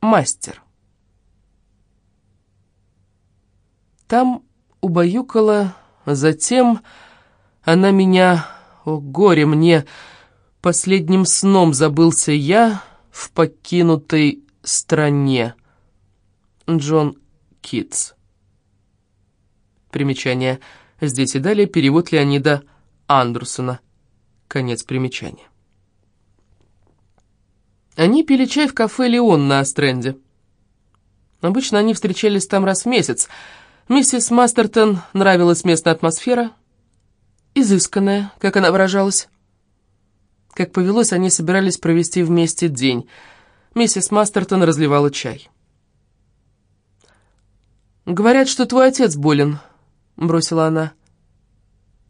мастер. Там убаюкала, затем она меня, о горе мне, последним сном забылся я в покинутой стране. Джон Китс. Примечание. Здесь и далее перевод Леонида Андерсона. Конец примечания. Они пили чай в кафе «Леон» на Астренде. Обычно они встречались там раз в месяц. Миссис Мастертон нравилась местная атмосфера, изысканная, как она выражалась. Как повелось, они собирались провести вместе день. Миссис Мастертон разливала чай. «Говорят, что твой отец болен», — бросила она.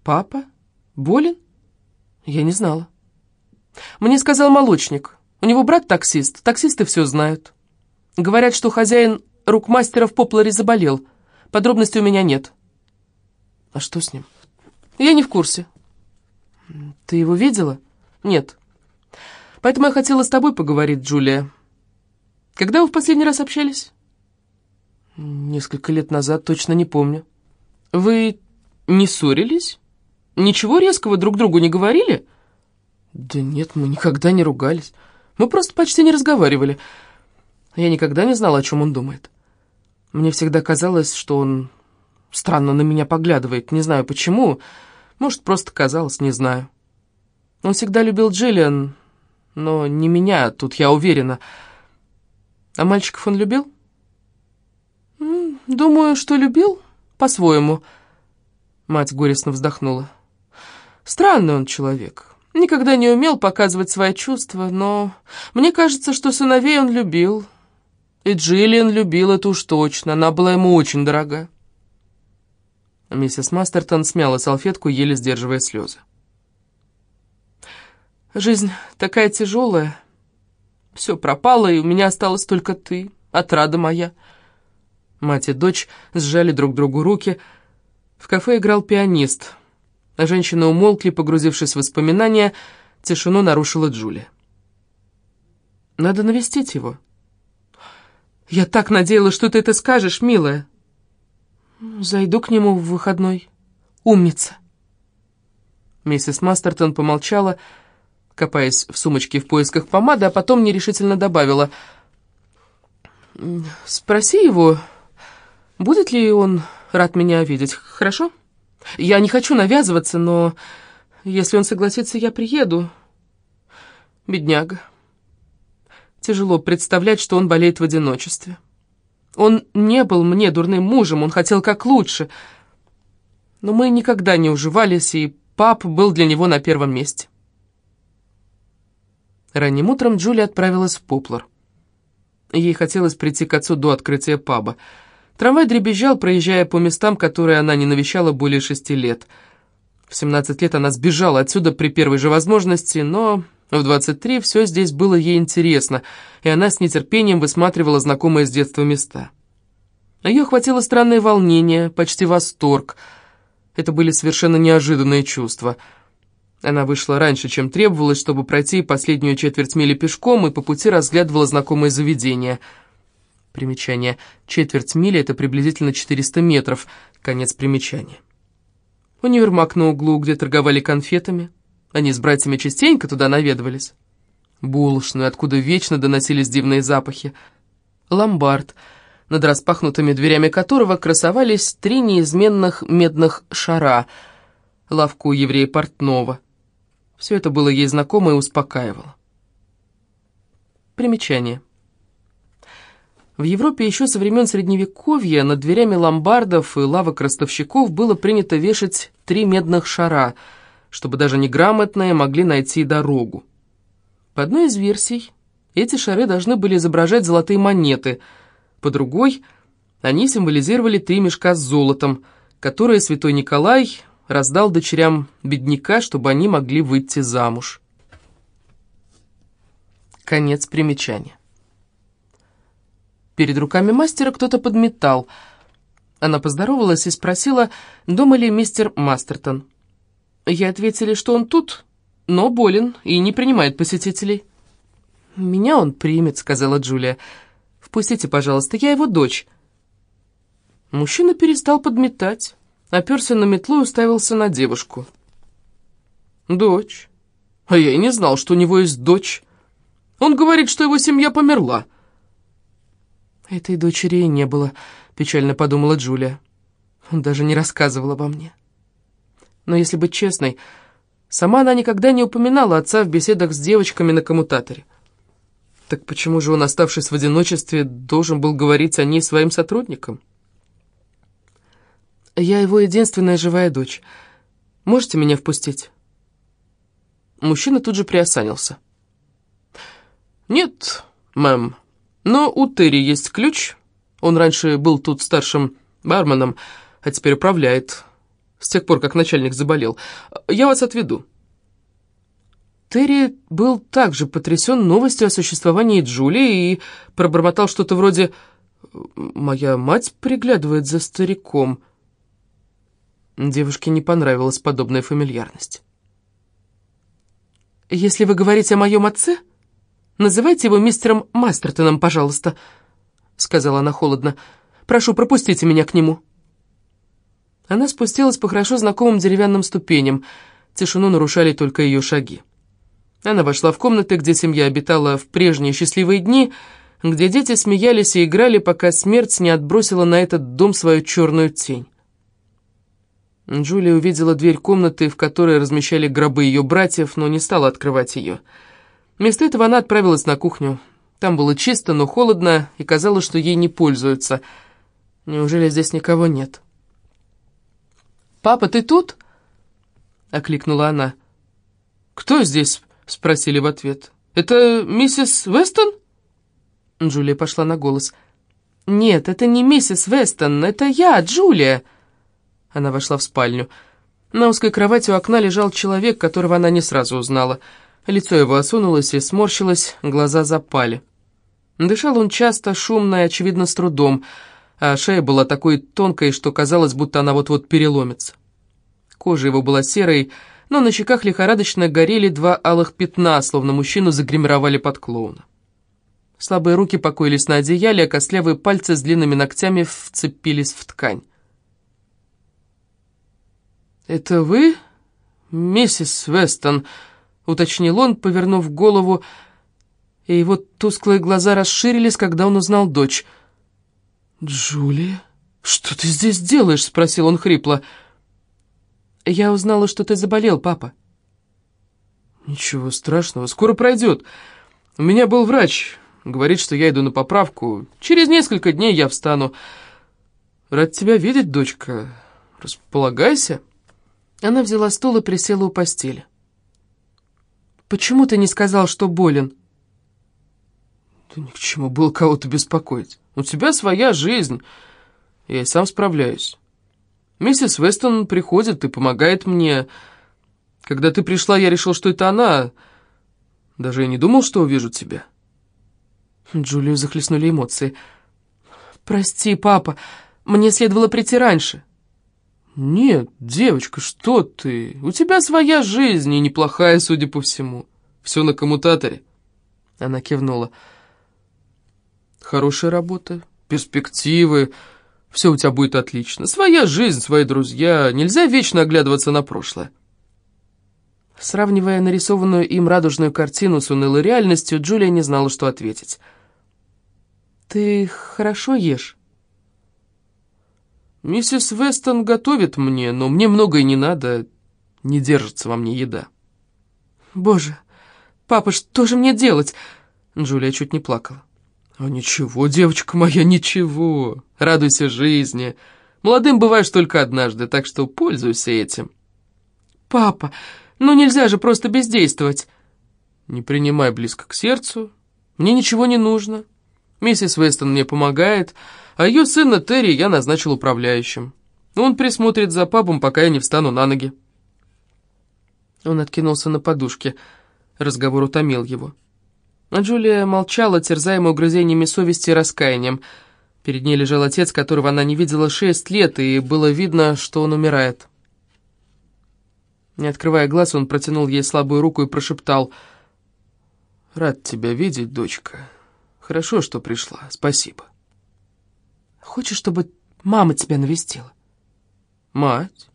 «Папа? Болен? Я не знала. Мне сказал молочник». У него брат таксист, таксисты все знают. Говорят, что хозяин рук мастера в Попларе заболел. Подробностей у меня нет. А что с ним? Я не в курсе. Ты его видела? Нет. Поэтому я хотела с тобой поговорить, Джулия. Когда вы в последний раз общались? Несколько лет назад, точно не помню. Вы не ссорились? Ничего резкого друг другу не говорили? Да нет, мы никогда не ругались. Мы просто почти не разговаривали. Я никогда не знала, о чем он думает. Мне всегда казалось, что он странно на меня поглядывает. Не знаю почему. Может, просто казалось, не знаю. Он всегда любил Джиллиан, но не меня, тут я уверена. А мальчиков он любил? Думаю, что любил по-своему. Мать горестно вздохнула. Странный он человек. Никогда не умел показывать свои чувства, но мне кажется, что сыновей он любил. И Джиллиан любил это уж точно, она была ему очень дорога. Миссис Мастертон смяла салфетку, еле сдерживая слезы. «Жизнь такая тяжелая. Все пропало, и у меня осталась только ты, отрада моя». Мать и дочь сжали друг другу руки. В кафе играл пианист — Женщины умолкли, погрузившись в воспоминания. Тишину нарушила Джулия. «Надо навестить его». «Я так надеялась, что ты это скажешь, милая». «Зайду к нему в выходной. Умница». Миссис Мастертон помолчала, копаясь в сумочке в поисках помады, а потом нерешительно добавила. «Спроси его, будет ли он рад меня видеть, хорошо?» Я не хочу навязываться, но если он согласится, я приеду. Бедняга. Тяжело представлять, что он болеет в одиночестве. Он не был мне дурным мужем, он хотел как лучше. Но мы никогда не уживались, и пап был для него на первом месте. Ранним утром Джулия отправилась в Поплар. Ей хотелось прийти к отцу до открытия паба. Трамвай дребезжал, проезжая по местам, которые она не навещала более шести лет. В 17 лет она сбежала отсюда при первой же возможности, но в 23 все здесь было ей интересно, и она с нетерпением высматривала знакомые с детства места. Ее охватило странное волнение, почти восторг. Это были совершенно неожиданные чувства. Она вышла раньше, чем требовалось, чтобы пройти последнюю четверть мили пешком, и по пути разглядывала знакомые заведения — Примечание. Четверть мили — это приблизительно 400 метров. Конец примечания. Универмаг на углу, где торговали конфетами. Они с братьями частенько туда наведывались. Булочную, откуда вечно доносились дивные запахи. Ломбард, над распахнутыми дверями которого красовались три неизменных медных шара, лавку еврея портного. Все это было ей знакомо и успокаивало. Примечание. В Европе еще со времен Средневековья над дверями ломбардов и лавок ростовщиков было принято вешать три медных шара, чтобы даже неграмотные могли найти дорогу. По одной из версий, эти шары должны были изображать золотые монеты, по другой — они символизировали три мешка с золотом, которые святой Николай раздал дочерям бедняка, чтобы они могли выйти замуж. Конец примечания. Перед руками мастера кто-то подметал. Она поздоровалась и спросила, дома ли мистер Мастертон. Ей ответили, что он тут, но болен и не принимает посетителей. «Меня он примет», — сказала Джулия. Впустите, пожалуйста, я его дочь». Мужчина перестал подметать, оперся на метлу и уставился на девушку. «Дочь? А я и не знал, что у него есть дочь. Он говорит, что его семья померла». «Этой дочери и не было», — печально подумала Джулия. Он даже не рассказывал обо мне. Но если быть честной, сама она никогда не упоминала отца в беседах с девочками на коммутаторе. Так почему же он, оставшись в одиночестве, должен был говорить о ней своим сотрудникам? «Я его единственная живая дочь. Можете меня впустить?» Мужчина тут же приосанился. «Нет, мэм, но у Терри есть ключ. Он раньше был тут старшим барменом, а теперь управляет, с тех пор, как начальник заболел. Я вас отведу». Терри был также потрясен новостью о существовании Джулии и пробормотал что-то вроде «Моя мать приглядывает за стариком». Девушке не понравилась подобная фамильярность. «Если вы говорите о моем отце, называйте его мистером Мастертоном, пожалуйста», — сказала она холодно. «Прошу, пропустите меня к нему». Она спустилась по хорошо знакомым деревянным ступеням. Тишину нарушали только ее шаги. Она вошла в комнаты, где семья обитала в прежние счастливые дни, где дети смеялись и играли, пока смерть не отбросила на этот дом свою черную тень. Джулия увидела дверь комнаты, в которой размещали гробы ее братьев, но не стала открывать ее. Вместо этого она отправилась на кухню. Там было чисто, но холодно, и казалось, что ей не пользуются. Неужели здесь никого нет? «Папа, ты тут?» — окликнула она. «Кто здесь?» спросили в ответ. «Это миссис Вестон?» Джулия пошла на голос. «Нет, это не миссис Вестон, это я, Джулия!» Она вошла в спальню. На узкой кровати у окна лежал человек, которого она не сразу узнала. Лицо его осунулось и сморщилось, глаза запали. Дышал он часто, шумно и, очевидно, с трудом, а шея была такой тонкой, что казалось, будто она вот-вот переломится. Кожа его была серой, но на щеках лихорадочно горели два алых пятна, словно мужчину загримировали под клоуна. Слабые руки покоились на одеяле, а костлявые пальцы с длинными ногтями вцепились в ткань. «Это вы, миссис Вестон?» — уточнил он, повернув голову, и его тусклые глаза расширились, когда он узнал дочь. «Джулия, что ты здесь делаешь?» — спросил он хрипло. «Я узнала, что ты заболел, папа». «Ничего страшного, скоро пройдет. У меня был врач, говорит, что я иду на поправку. Через несколько дней я встану. Рад тебя видеть, дочка. Располагайся». Она взяла стул и присела у постели. «Почему ты не сказал, что болен?» «Да ни к чему было кого-то беспокоить. У тебя своя жизнь, я и сам справляюсь». Миссис Вестон приходит и помогает мне. Когда ты пришла, я решил, что это она. Даже и не думал, что увижу тебя». Джулию захлестнули эмоции. «Прости, папа, мне следовало прийти раньше». «Нет, девочка, что ты? У тебя своя жизнь, и неплохая, судя по всему. Все на коммутаторе». Она кивнула. «Хорошая работа, перспективы, все у тебя будет отлично. Своя жизнь, свои друзья. Нельзя вечно оглядываться на прошлое. Сравнивая нарисованную им радужную картину с унылой реальностью, Джулия не знала, что ответить. «Ты хорошо ешь?» «Миссис Вестон готовит мне, но мне многое не надо. Не держится во мне еда». «Боже, папа, что же мне делать?» Джулия чуть не плакала. «А ничего, девочка моя, ничего. Радуйся жизни. Молодым бываешь только однажды, так что пользуйся этим». «Папа, ну нельзя же просто бездействовать». «Не принимай близко к сердцу. Мне ничего не нужно. Миссис Вестон мне помогает, а ее сына Терри я назначил управляющим. Он присмотрит за папом, пока я не встану на ноги». Он откинулся на подушке. Разговор утомил его. А Джулия молчала, терзаемая угрызениями совести и раскаянием. Перед ней лежал отец, которого она не видела шесть лет, и было видно, что он умирает. Не открывая глаз, он протянул ей слабую руку и прошептал. «Рад тебя видеть, дочка. Хорошо, что пришла, спасибо. Хочешь, чтобы мама тебя навестила? Мать?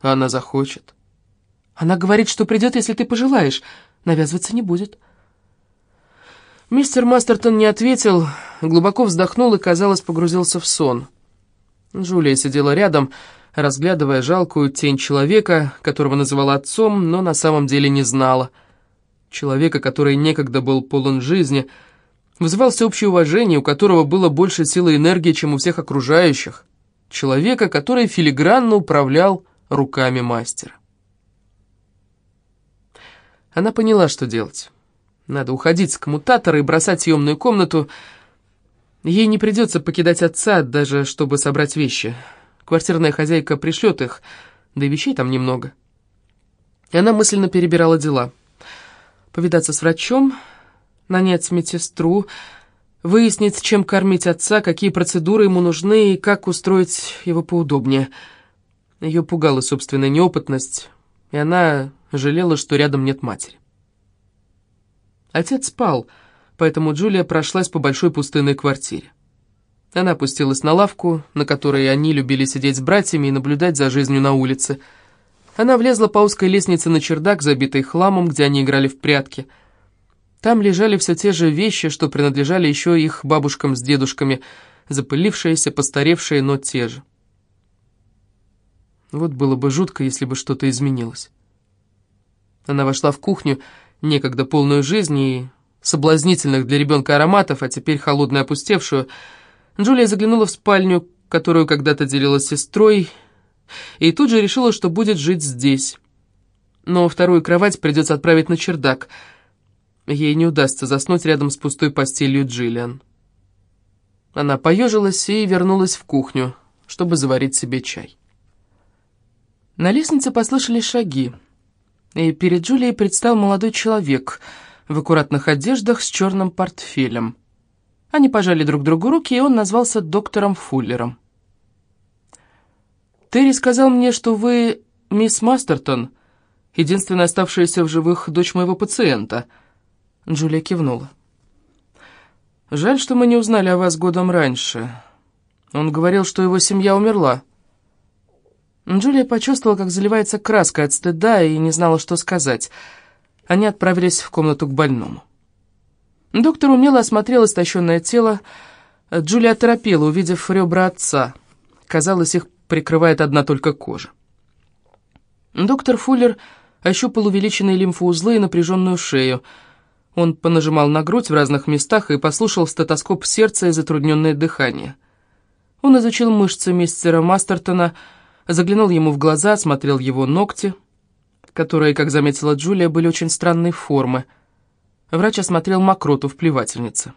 Она захочет. Она говорит, что придет, если ты пожелаешь. Навязываться не будет. Мистер Мастертон не ответил, глубоко вздохнул и, казалось, погрузился в сон. Джулия сидела рядом, разглядывая жалкую тень человека, которого называла отцом, но на самом деле не знала. Человека, который некогда был полон жизни, вызывал всеобщее уважение, у которого было больше силы и энергии, чем у всех окружающих. Человека, который филигранно управлял руками мастера. Она поняла, что делать. Надо уходить с коммутатора и бросать съемную комнату. Ей не придется покидать отца, даже чтобы собрать вещи. Квартирная хозяйка пришлет их, да и вещей там немного. И она мысленно перебирала дела. Повидаться с врачом, нанять медсестру, выяснить, чем кормить отца, какие процедуры ему нужны и как устроить его поудобнее. Ее пугала собственная неопытность, и она жалела, что рядом нет матери. Отец спал, поэтому Джулия прошлась по большой пустынной квартире. Она опустилась на лавку, на которой они любили сидеть с братьями и наблюдать за жизнью на улице. Она влезла по узкой лестнице на чердак, забитый хламом, где они играли в прятки. Там лежали все те же вещи, что принадлежали еще их бабушкам с дедушками, запылившиеся, постаревшие, но те же. Вот было бы жутко, если бы что-то изменилось. Она вошла в кухню, некогда полную жизни и соблазнительных для ребенка ароматов, а теперь холодную опустевшую, Джулия заглянула в спальню, которую когда-то делила с сестрой, и тут же решила, что будет жить здесь. Но вторую кровать придется отправить на чердак. Ей не удастся заснуть рядом с пустой постелью Джиллиан. Она поежилась и вернулась в кухню, чтобы заварить себе чай. На лестнице послышались шаги, и перед Джулией предстал молодой человек в аккуратных одеждах с черным портфелем. Они пожали друг другу руки, и он назвался доктором Фуллером. «Терри сказал мне, что вы мисс Мастертон, единственная оставшаяся в живых дочь моего пациента». Джулия кивнула. «Жаль, что мы не узнали о вас годом раньше. Он говорил, что его семья умерла». Джулия почувствовала, как заливается краска от стыда и не знала, что сказать. Они отправились в комнату к больному. Доктор умело осмотрел истощенное тело. Джулия оторопела, увидев ребра отца. Казалось, их прикрывает одна только кожа. Доктор Фуллер ощупал увеличенные лимфоузлы и напряженную шею. Он понажимал на грудь в разных местах и послушал стетоскоп сердца и затрудненное дыхание. Он изучил мышцы мистера Мастертона, заглянул ему в глаза, осмотрел его ногти, которые, как заметила Джулия, были очень странной формы — Врач осмотрел мокроту в плевательнице.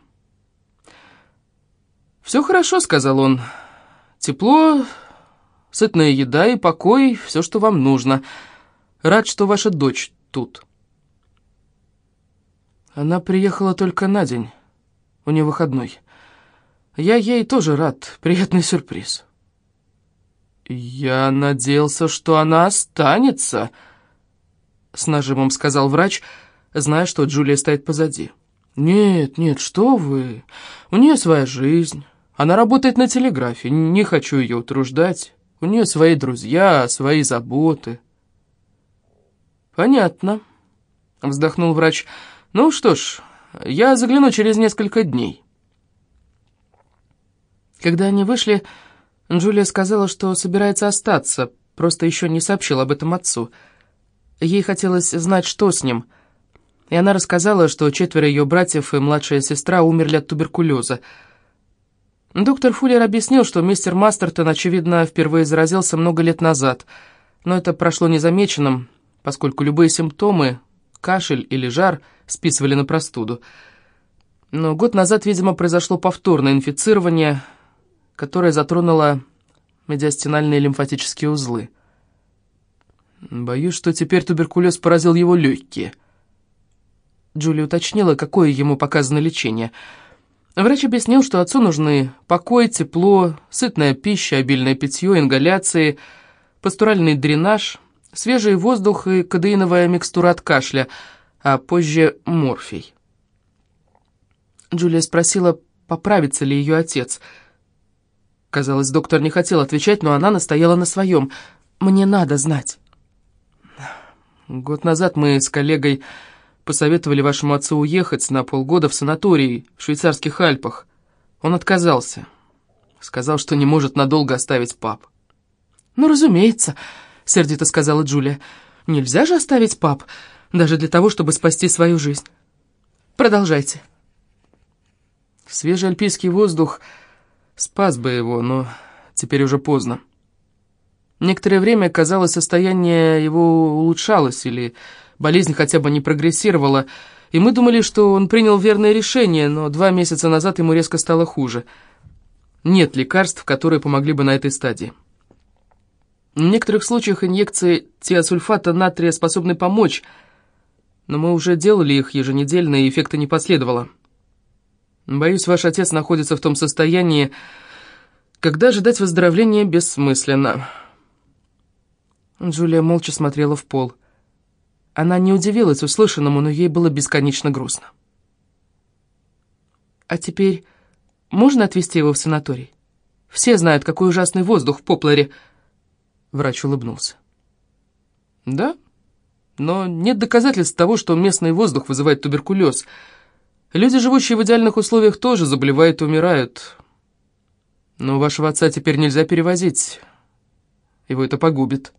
«Все хорошо», — сказал он. «Тепло, сытная еда и покой, все, что вам нужно. Рад, что ваша дочь тут». Она приехала только на день. У нее выходной. Я ей тоже рад. Приятный сюрприз. «Я надеялся, что она останется», — с нажимом сказал врач, — зная, что Джулия стоит позади. «Нет, нет, что вы. У нее своя жизнь. Она работает на телеграфе. Не хочу ее утруждать. У нее свои друзья, свои заботы». «Понятно», — вздохнул врач. «Ну что ж, я загляну через несколько дней». Когда они вышли, Джулия сказала, что собирается остаться, просто еще не сообщила об этом отцу. Ей хотелось знать, что с ним — и она рассказала, что четверо ее братьев и младшая сестра умерли от туберкулеза. Доктор Фуллер объяснил, что мистер Мастертон, очевидно, впервые заразился много лет назад, но это прошло незамеченным, поскольку любые симптомы, кашель или жар, списывали на простуду. Но год назад, видимо, произошло повторное инфицирование, которое затронуло медиастинальные лимфатические узлы. Боюсь, что теперь туберкулез поразил его легкие – Джули уточнила, какое ему показано лечение. Врач объяснил, что отцу нужны покой, тепло, сытная пища, обильное питье, ингаляции, пастуральный дренаж, свежий воздух и кадеиновая микстура от кашля, а позже морфий. Джулия спросила, поправится ли ее отец. Казалось, доктор не хотел отвечать, но она настояла на своем. «Мне надо знать». Год назад мы с коллегой посоветовали вашему отцу уехать на полгода в санаторий в швейцарских Альпах. Он отказался. Сказал, что не может надолго оставить пап. «Ну, разумеется», — сердито сказала Джулия. «Нельзя же оставить пап, даже для того, чтобы спасти свою жизнь. Продолжайте». Свежий альпийский воздух спас бы его, но теперь уже поздно. Некоторое время, казалось, состояние его улучшалось, или болезнь хотя бы не прогрессировала, и мы думали, что он принял верное решение, но два месяца назад ему резко стало хуже. Нет лекарств, которые помогли бы на этой стадии. В некоторых случаях инъекции тиосульфата натрия способны помочь, но мы уже делали их еженедельно, и эффекта не последовало. Боюсь, ваш отец находится в том состоянии, когда ожидать выздоровления бессмысленно». Джулия молча смотрела в пол. Она не удивилась услышанному, но ей было бесконечно грустно. «А теперь можно отвезти его в санаторий? Все знают, какой ужасный воздух в Попларе». Врач улыбнулся. «Да, но нет доказательств того, что местный воздух вызывает туберкулез. Люди, живущие в идеальных условиях, тоже заболевают и умирают. Но вашего отца теперь нельзя перевозить. Его это погубит».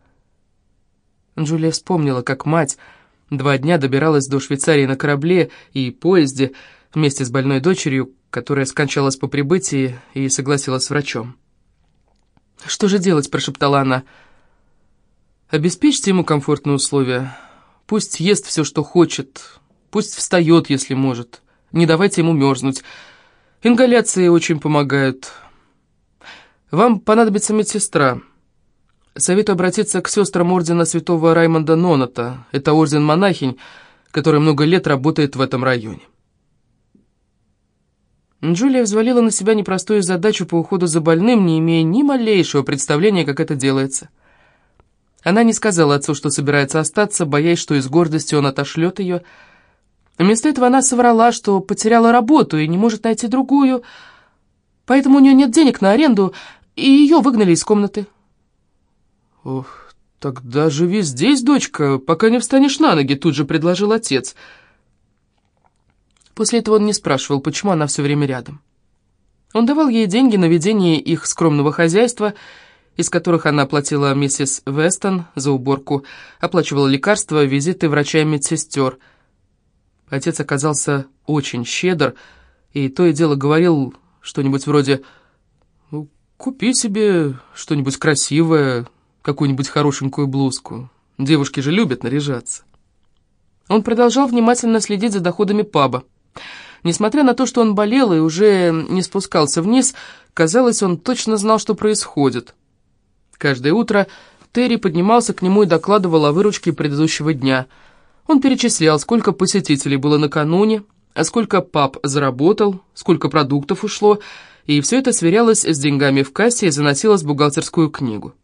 Джулия вспомнила, как мать два дня добиралась до Швейцарии на корабле и поезде вместе с больной дочерью, которая скончалась по прибытии и согласилась с врачом. «Что же делать?» – прошептала она. «Обеспечьте ему комфортные условия. Пусть ест все, что хочет. Пусть встает, если может. Не давайте ему мерзнуть. Ингаляции очень помогают. Вам понадобится медсестра». Советую обратиться к сестрам ордена святого Раймонда Ноната. Это орден монахинь, который много лет работает в этом районе. Джулия взвалила на себя непростую задачу по уходу за больным, не имея ни малейшего представления, как это делается. Она не сказала отцу, что собирается остаться, боясь, что из гордости он отошлет ее. Вместо этого она соврала, что потеряла работу и не может найти другую, поэтому у нее нет денег на аренду, и ее выгнали из комнаты. «Ох, тогда живи здесь, дочка, пока не встанешь на ноги», — тут же предложил отец. После этого он не спрашивал, почему она все время рядом. Он давал ей деньги на ведение их скромного хозяйства, из которых она оплатила миссис Вестон за уборку, оплачивала лекарства, визиты врача и медсестер. Отец оказался очень щедр, и то и дело говорил что-нибудь вроде «Ну, «Купи себе что-нибудь красивое, какую-нибудь хорошенькую блузку. Девушки же любят наряжаться. Он продолжал внимательно следить за доходами паба. Несмотря на то, что он болел и уже не спускался вниз, казалось, он точно знал, что происходит. Каждое утро Терри поднимался к нему и докладывал о выручке предыдущего дня. Он перечислял, сколько посетителей было накануне, а сколько паб заработал, сколько продуктов ушло, и все это сверялось с деньгами в кассе и заносилось в бухгалтерскую книгу.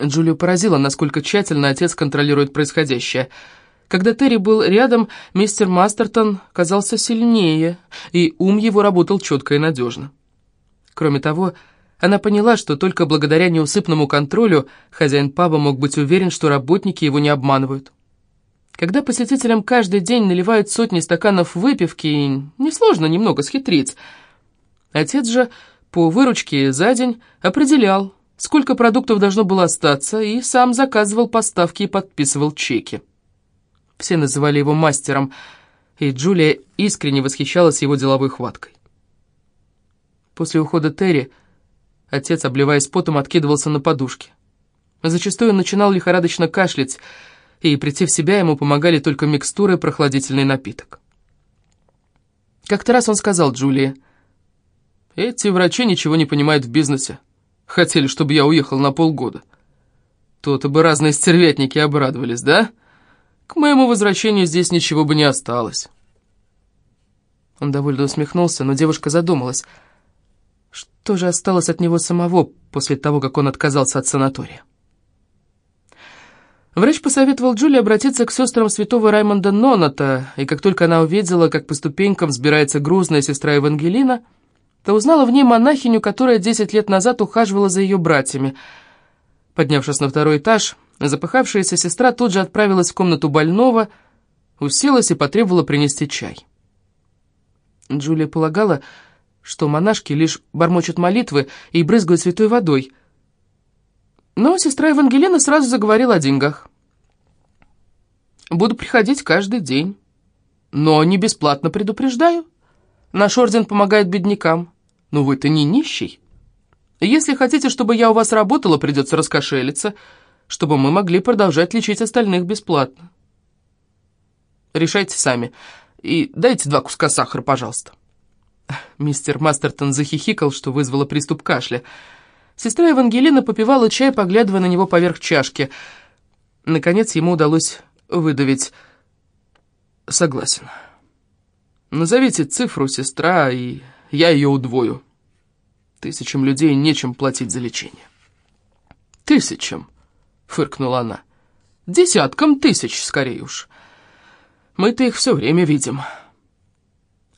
Джулию поразило, насколько тщательно отец контролирует происходящее. Когда Терри был рядом, мистер Мастертон казался сильнее, и ум его работал четко и надежно. Кроме того, она поняла, что только благодаря неусыпному контролю хозяин паба мог быть уверен, что работники его не обманывают. Когда посетителям каждый день наливают сотни стаканов выпивки, несложно немного схитрить. Отец же по выручке за день определял, сколько продуктов должно было остаться, и сам заказывал поставки и подписывал чеки. Все называли его мастером, и Джулия искренне восхищалась его деловой хваткой. После ухода Терри отец, обливаясь потом, откидывался на подушке. Зачастую он начинал лихорадочно кашлять, и, прийти в себя, ему помогали только микстуры и прохладительный напиток. Как-то раз он сказал Джулии, «Эти врачи ничего не понимают в бизнесе. Хотели, чтобы я уехал на полгода. То-то бы разные стервятники обрадовались, да? К моему возвращению здесь ничего бы не осталось. Он довольно усмехнулся, но девушка задумалась. Что же осталось от него самого после того, как он отказался от санатория? Врач посоветовал Джулии обратиться к сестрам святого Раймонда Ноната, и как только она увидела, как по ступенькам взбирается грузная сестра Евангелина, то узнала в ней монахиню, которая десять лет назад ухаживала за ее братьями. Поднявшись на второй этаж, запыхавшаяся сестра тут же отправилась в комнату больного, уселась и потребовала принести чай. Джулия полагала, что монашки лишь бормочут молитвы и брызгают святой водой – но сестра Евангелина сразу заговорила о деньгах. «Буду приходить каждый день, но не бесплатно предупреждаю. Наш орден помогает беднякам, но вы-то не нищий. Если хотите, чтобы я у вас работала, придется раскошелиться, чтобы мы могли продолжать лечить остальных бесплатно. Решайте сами. И дайте два куска сахара, пожалуйста». Мистер Мастертон захихикал, что вызвало приступ кашля – Сестра Евангелина попивала чай, поглядывая на него поверх чашки. Наконец ему удалось выдавить «Согласен. Назовите цифру, сестра, и я ее удвою. Тысячам людей нечем платить за лечение». «Тысячам?» — фыркнула она. «Десяткам тысяч, скорее уж. Мы-то их все время видим».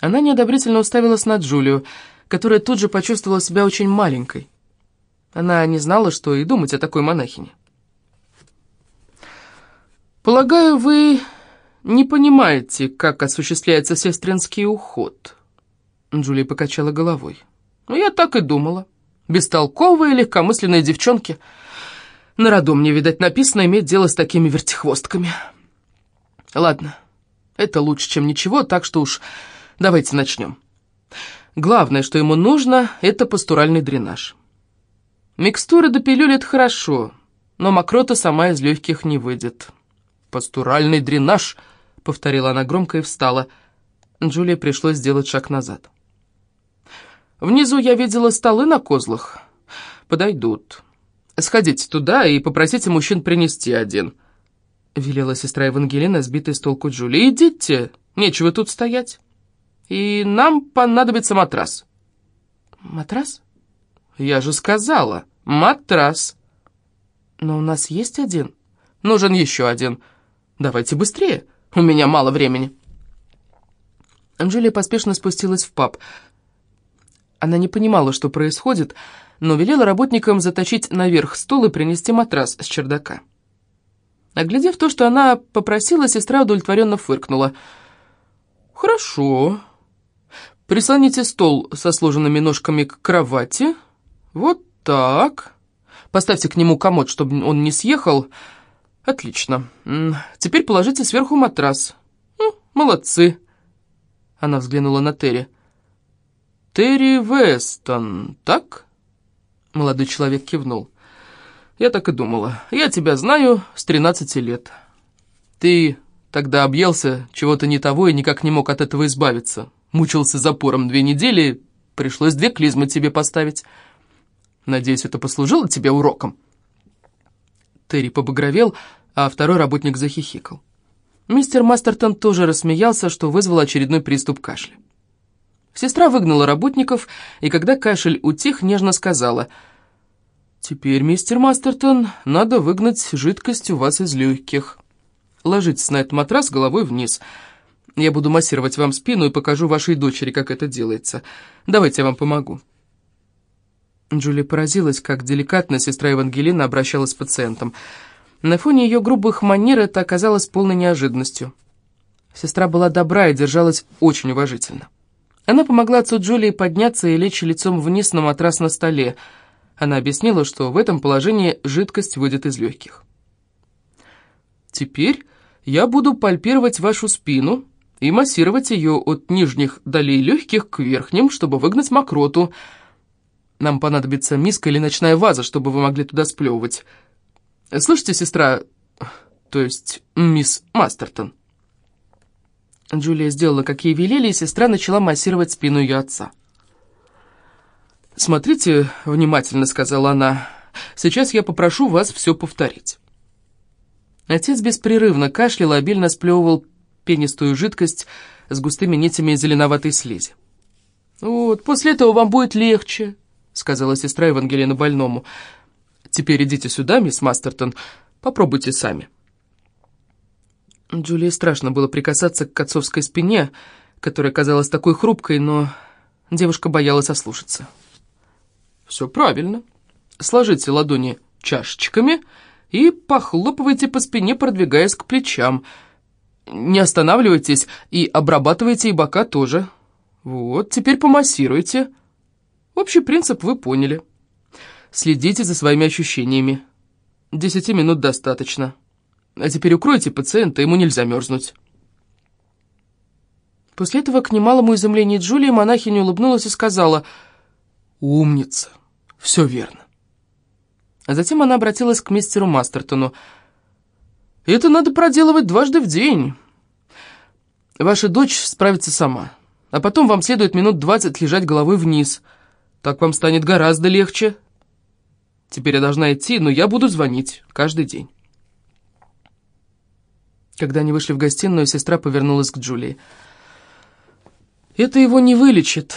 Она неодобрительно уставилась на Джулию, которая тут же почувствовала себя очень маленькой. Она не знала, что и думать о такой монахине. «Полагаю, вы не понимаете, как осуществляется сестринский уход?» Джулия покачала головой. «Ну, я так и думала. Бестолковые, легкомысленные девчонки. На роду мне, видать, написано иметь дело с такими вертихвостками. Ладно, это лучше, чем ничего, так что уж давайте начнем. Главное, что ему нужно, это пастуральный дренаж». Микстура до пилюль — это хорошо, но мокрота сама из легких не выйдет. «Пастуральный дренаж», — повторила она громко и встала. Джулии пришлось сделать шаг назад. «Внизу я видела столы на козлах. Подойдут. Сходите туда и попросите мужчин принести один», — велела сестра Евангелина, сбитая с толку Джулии. «Идите, нечего тут стоять. И нам понадобится матрас». «Матрас?» «Я же сказала, матрас!» «Но у нас есть один?» «Нужен еще один. Давайте быстрее, у меня мало времени». Анжелия поспешно спустилась в паб. Она не понимала, что происходит, но велела работникам заточить наверх стол и принести матрас с чердака. Оглядев то, что она попросила, сестра удовлетворенно фыркнула. «Хорошо. Прислоните стол со сложенными ножками к кровати, «Вот так. Поставьте к нему комод, чтобы он не съехал. Отлично. Теперь положите сверху матрас. Ну, молодцы». Она взглянула на Терри. «Терри Вестон, так?» Молодой человек кивнул. «Я так и думала. Я тебя знаю с тринадцати лет. Ты тогда объелся чего-то не того и никак не мог от этого избавиться. Мучился запором две недели, пришлось две клизмы тебе поставить». Надеюсь, это послужило тебе уроком?» Терри побагровел, а второй работник захихикал. Мистер Мастертон тоже рассмеялся, что вызвало очередной приступ кашля. Сестра выгнала работников, и когда кашель утих, нежно сказала, «Теперь, мистер Мастертон, надо выгнать жидкость у вас из легких. Ложитесь на этот матрас головой вниз. Я буду массировать вам спину и покажу вашей дочери, как это делается. Давайте я вам помогу». Джулия поразилась, как деликатно сестра Евангелина обращалась с пациентом. На фоне ее грубых манер это оказалось полной неожиданностью. Сестра была добра и держалась очень уважительно. Она помогла отцу Джулии подняться и лечь лицом вниз на матрас на столе. Она объяснила, что в этом положении жидкость выйдет из легких. «Теперь я буду пальпировать вашу спину и массировать ее от нижних долей легких к верхним, чтобы выгнать мокроту», нам понадобится миска или ночная ваза, чтобы вы могли туда сплевывать. Слышите, сестра, то есть мисс Мастертон?» Джулия сделала, как ей велели, и сестра начала массировать спину ее отца. «Смотрите внимательно», — сказала она. «Сейчас я попрошу вас все повторить». Отец беспрерывно кашлял и обильно сплевывал пенистую жидкость с густыми нитями зеленоватой слизи. «Вот, после этого вам будет легче», сказала сестра Евангелина больному. «Теперь идите сюда, мисс Мастертон, попробуйте сами». Джулии страшно было прикасаться к отцовской спине, которая казалась такой хрупкой, но девушка боялась ослушаться. «Все правильно. Сложите ладони чашечками и похлопывайте по спине, продвигаясь к плечам. Не останавливайтесь и обрабатывайте и бока тоже. Вот, теперь помассируйте. Общий принцип вы поняли. Следите за своими ощущениями. Десяти минут достаточно». А теперь укройте пациента, ему нельзя мерзнуть». После этого, к немалому изумлению Джулии, монахиня улыбнулась и сказала «Умница, все верно». А затем она обратилась к мистеру Мастертону. «Это надо проделывать дважды в день. Ваша дочь справится сама, а потом вам следует минут двадцать лежать головой вниз. Так вам станет гораздо легче. Теперь я должна идти, но я буду звонить каждый день». Когда они вышли в гостиную, сестра повернулась к Джулии. «Это его не вылечит.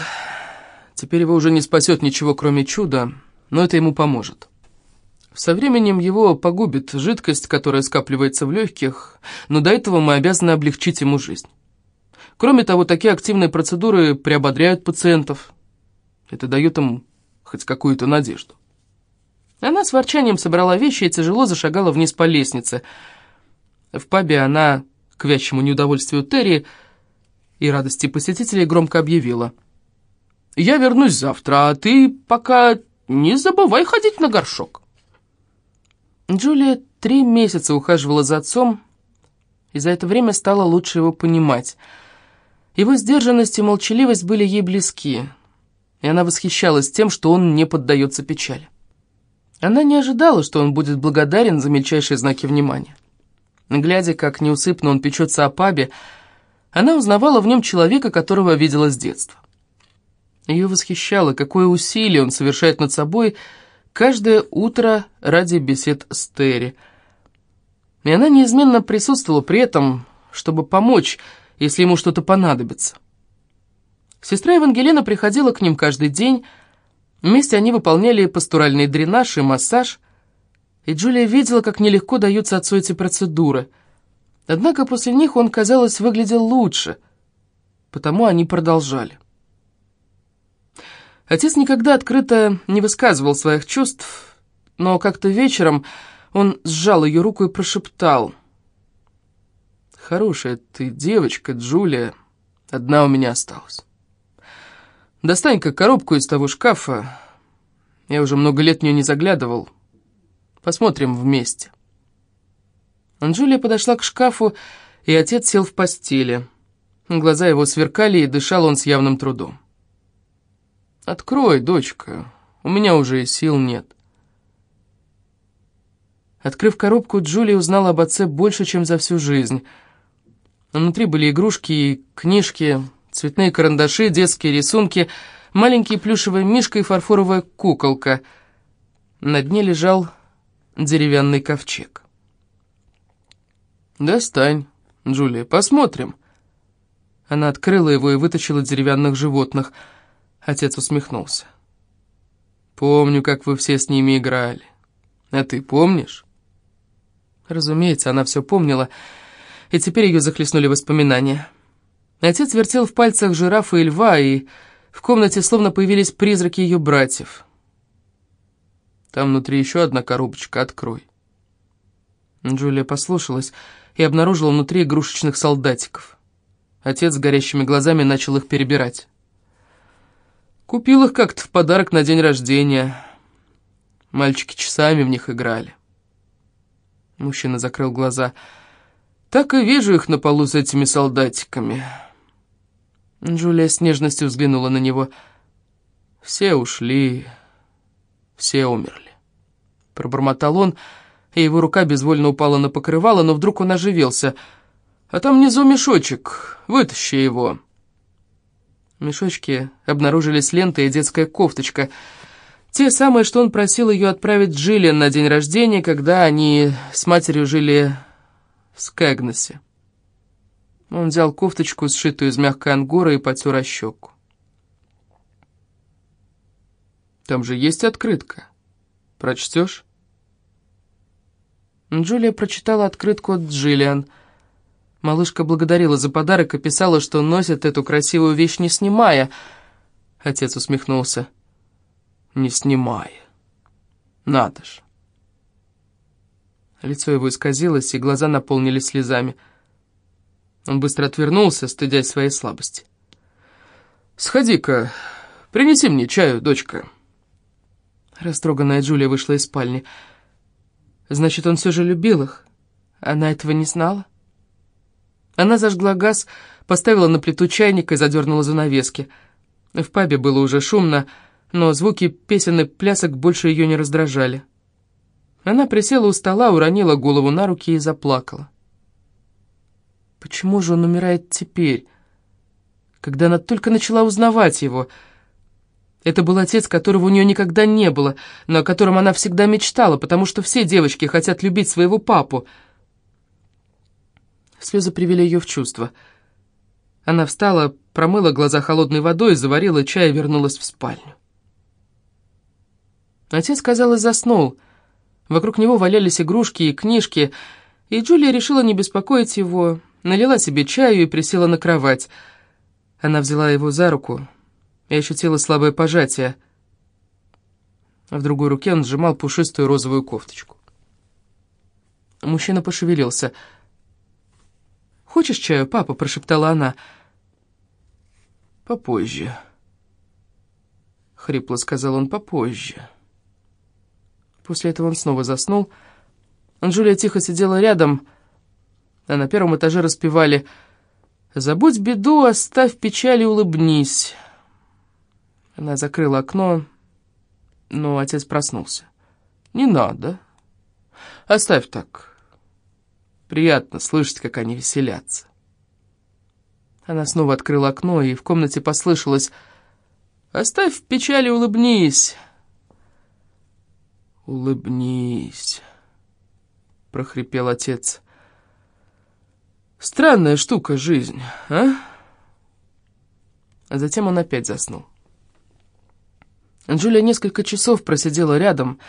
Теперь его уже не спасет ничего, кроме чуда, но это ему поможет. Со временем его погубит жидкость, которая скапливается в легких, но до этого мы обязаны облегчить ему жизнь. Кроме того, такие активные процедуры приободряют пациентов. Это дает им хоть какую-то надежду». Она с ворчанием собрала вещи и тяжело зашагала вниз по лестнице – в пабе она, к вящему неудовольствию Терри и радости посетителей, громко объявила. «Я вернусь завтра, а ты пока не забывай ходить на горшок». Джулия три месяца ухаживала за отцом, и за это время стала лучше его понимать. Его сдержанность и молчаливость были ей близки, и она восхищалась тем, что он не поддается печали. Она не ожидала, что он будет благодарен за мельчайшие знаки внимания. Глядя, как неусыпно он печется о пабе, она узнавала в нем человека, которого видела с детства. Ее восхищало, какое усилие он совершает над собой каждое утро ради бесед с Терри. И она неизменно присутствовала при этом, чтобы помочь, если ему что-то понадобится. Сестра Евангелина приходила к ним каждый день, вместе они выполняли пастуральный дренаж и массаж, и Джулия видела, как нелегко даются отцу эти процедуры. Однако после них он, казалось, выглядел лучше, потому они продолжали. Отец никогда открыто не высказывал своих чувств, но как-то вечером он сжал ее руку и прошептал. «Хорошая ты девочка, Джулия. Одна у меня осталась. Достань-ка коробку из того шкафа. Я уже много лет в нее не заглядывал». Посмотрим вместе». Анжулия подошла к шкафу, и отец сел в постели. Глаза его сверкали, и дышал он с явным трудом. «Открой, дочка, у меня уже сил нет». Открыв коробку, Джулия узнала об отце больше, чем за всю жизнь. Внутри были игрушки и книжки, цветные карандаши, детские рисунки, маленький плюшевый мишка и фарфоровая куколка. На дне лежал деревянный ковчег. «Достань, Джулия, посмотрим». Она открыла его и вытащила деревянных животных. Отец усмехнулся. «Помню, как вы все с ними играли. А ты помнишь?» Разумеется, она все помнила, и теперь ее захлестнули воспоминания. Отец вертел в пальцах жирафа и льва, и в комнате словно появились призраки ее братьев. Там внутри еще одна коробочка, открой». Джулия послушалась и обнаружила внутри игрушечных солдатиков. Отец с горящими глазами начал их перебирать. Купил их как-то в подарок на день рождения. Мальчики часами в них играли. Мужчина закрыл глаза. Так и вижу их на полу с этими солдатиками. Джулия с нежностью взглянула на него. Все ушли, все умерли. Пробормотал он, и его рука безвольно упала на покрывало, но вдруг он оживился. «А там внизу мешочек, вытащи его». В мешочке обнаружились лента и детская кофточка. Те самые, что он просил ее отправить Джиллиан на день рождения, когда они с матерью жили в Скэгнесе. Он взял кофточку, сшитую из мягкой ангоры, и потер щеку. «Там же есть открытка. Прочтешь?» Джулия прочитала открытку от Джиллиан. Малышка благодарила за подарок и писала, что носит эту красивую вещь, не снимая. Отец усмехнулся. «Не снимая. Надо ж». Лицо его исказилось, и глаза наполнились слезами. Он быстро отвернулся, стыдясь своей слабости. «Сходи-ка, принеси мне чаю, дочка». Растроганная Джулия вышла из спальни. Значит, он все же любил их. Она этого не знала? Она зажгла газ, поставила на плиту чайник и задернула занавески. В пабе было уже шумно, но звуки песен и плясок больше ее не раздражали. Она присела у стола, уронила голову на руки и заплакала. Почему же он умирает теперь, когда она только начала узнавать его — это был отец, которого у нее никогда не было, но о котором она всегда мечтала, потому что все девочки хотят любить своего папу. Слезы привели ее в чувство. Она встала, промыла глаза холодной водой, заварила чай и вернулась в спальню. Отец, казалось, заснул. Вокруг него валялись игрушки и книжки, и Джулия решила не беспокоить его, налила себе чаю и присела на кровать. Она взяла его за руку, и ощутила слабое пожатие. В другой руке он сжимал пушистую розовую кофточку. Мужчина пошевелился. «Хочешь чаю, папа?» — прошептала она. «Попозже», — хрипло сказал он, — «попозже». После этого он снова заснул. Анжулия тихо сидела рядом, а на первом этаже распевали «Забудь беду, оставь печаль и улыбнись». Она закрыла окно, но отец проснулся. «Не надо. Оставь так. Приятно слышать, как они веселятся». Она снова открыла окно, и в комнате послышалось «Оставь в печали, улыбнись». «Улыбнись», — прохрипел отец. «Странная штука жизнь, а?» А затем он опять заснул. Джулия несколько часов просидела рядом.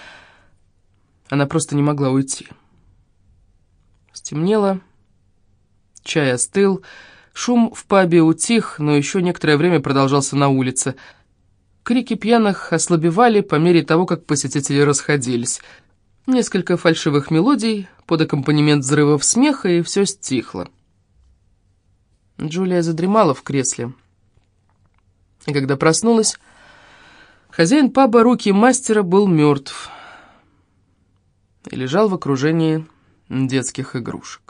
Она просто не могла уйти. Стемнело, чай остыл, шум в пабе утих, но еще некоторое время продолжался на улице. Крики пьяных ослабевали по мере того, как посетители расходились. Несколько фальшивых мелодий под аккомпанемент взрывов смеха, и все стихло. Джулия задремала в кресле. И когда проснулась, Хозяин паба руки мастера был мертв и лежал в окружении детских игрушек.